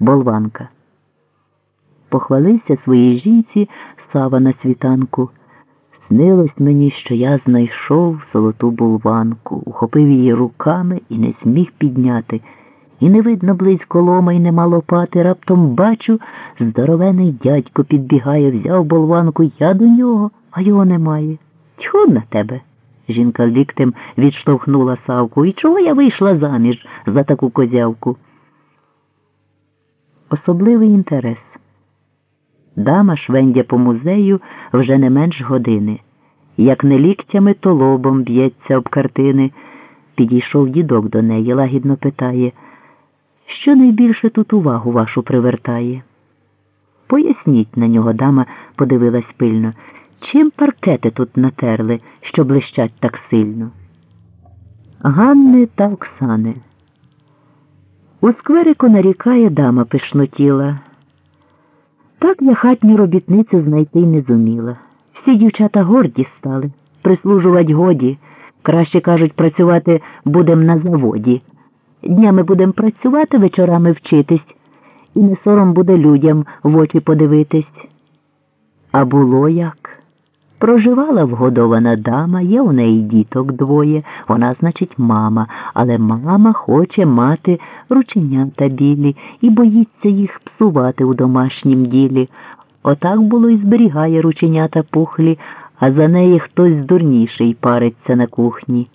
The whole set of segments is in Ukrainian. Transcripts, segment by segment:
болванка. Похвалився своїй жінці Сава на світанку. Снилось мені, що я знайшов золоту булванку, ухопив її руками і не зміг підняти. І не видно близько лома і нема лопати. Раптом бачу, здоровений дядько підбігає, взяв болванку, я до нього, а його немає. Тьху на тебе. Жінка ліктем відштовхнула Савку. І чого я вийшла заміж за таку козявку? Особливий інтерес. Дама швендя по музею вже не менш години. Як не ліктями, то лобом б'ється об картини. Підійшов дідок до неї, лагідно питає, що найбільше тут увагу вашу привертає? Поясніть на нього, дама подивилась пильно. Чим паркети тут натерли, що блищать так сильно? Ганни та Оксани. У скверику нарікає дама пишнотіла. Так я хатню робітницю знайти й не зуміла. Всі дівчата горді стали, прислужувать годі. Краще кажуть, працювати будем на заводі. Днями будем працювати, вечорами вчитись, і не сором буде людям в очі подивитись. А було як? Проживала вгодована дама, є у неї діток двоє, вона, значить, мама, але мама хоче мати рученята білі і боїться їх псувати у домашнім ділі. Отак було і зберігає рученята пухлі, а за неї хтось дурніший париться на кухні.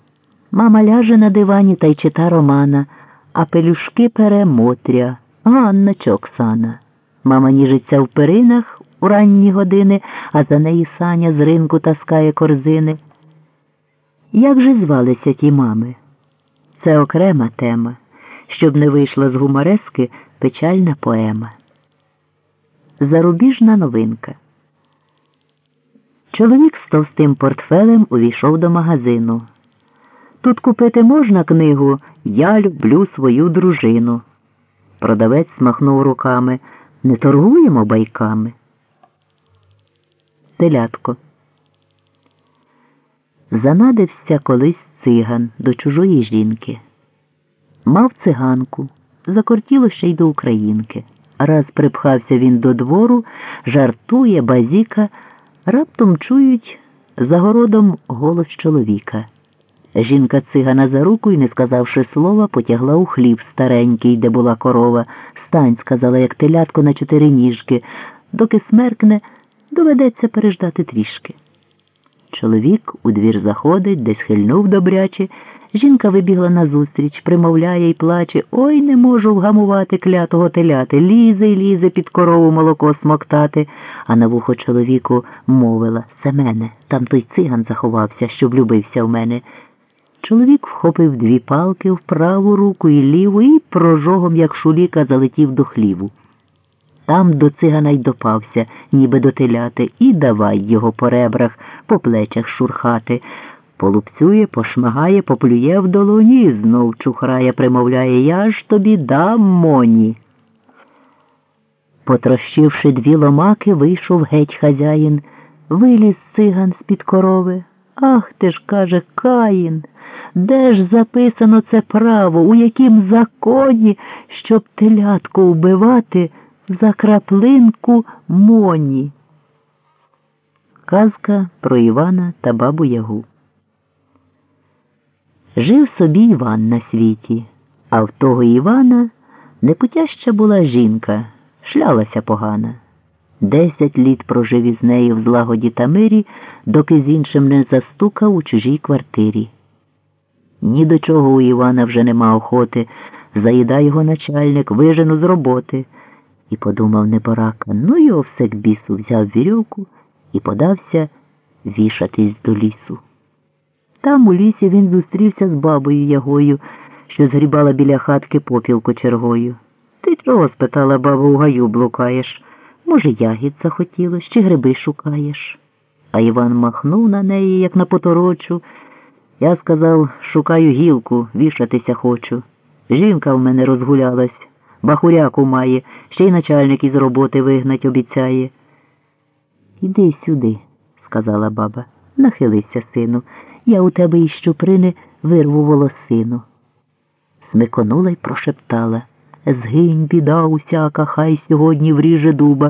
Мама ляже на дивані та й чита Романа, а пелюшки пере Мотря, Ганна чи Оксана. Мама ніжиться в перинах у ранні години, а за неї Саня з ринку таскає корзини. Як же звалися ті мами? Це окрема тема, щоб не вийшла з гуморески печальна поема. Зарубіжна новинка. Чоловік з товстим портфелем увійшов до магазину. Тут купити можна книгу Я люблю свою дружину. Продавець смахнув руками. Не торгуємо байками. Телятко. Занадився колись циган до чужої жінки. Мав циганку, закортіло ще й до українки. Раз припхався він до двору, жартує базіка, раптом чують за городом голос чоловіка. Жінка цигана за руку і, не сказавши слова, потягла у хліб старенький, де була корова. Стань, сказала, як телятко на чотири ніжки. Доки смеркне, доведеться переждати трішки. Чоловік у двір заходить, десь хильнув добряче. Жінка вибігла назустріч, примовляє і плаче Ой, не можу вгамувати клятого теляти. Лізе й лізе під корову молоко смоктати. А на вухо чоловіку мовила Семене, там той циган заховався, щоб любився в мене. Чоловік вхопив дві палки в праву руку і ліву і прожогом, як шуліка, залетів до хліву. Там до цигана й допався, ніби до теляти, і давай його по ребрах, по плечах шурхати. Полупцює, пошмагає, поплює в долоні знов чухрає, примовляє Я ж тобі дам моні. Потрощивши дві ломаки, вийшов геть хазяїн, виліз циган з-під корови. Ах ти ж, каже, Каїн. Де ж записано це право, у яким законі, щоб телятку вбивати за краплинку моні? Казка про Івана та бабу Ягу. Жив собі Іван на світі, а в того Івана непутяща була жінка, шлялася погана. Десять літ прожив із нею в злагоді та мирі, доки з іншим не застукав у чужій квартирі. Ні до чого у Івана вже нема охоти, заїда його начальник, вижену з роботи. І подумав неборака, ну його все к бісу взяв вірьовку і подався вішатись до лісу. Там у лісі він зустрівся з бабою Ягою, що згрібала біля хатки попіл кочергою. Ти чого? спитала баба, у гаю блукаєш? Може, ягід захотілось, чи гриби шукаєш? А Іван махнув на неї, як на поторочу. Я сказав, шукаю гілку, вішатися хочу. Жінка в мене розгулялась, бахуряку має, ще й начальник із роботи вигнать обіцяє. Іди сюди, сказала баба, нахилися, сину. Я у тебе із щуприни вирву волосину. Смиконула й прошептала Згинь, біда усяка, хай сьогодні вріже дуба.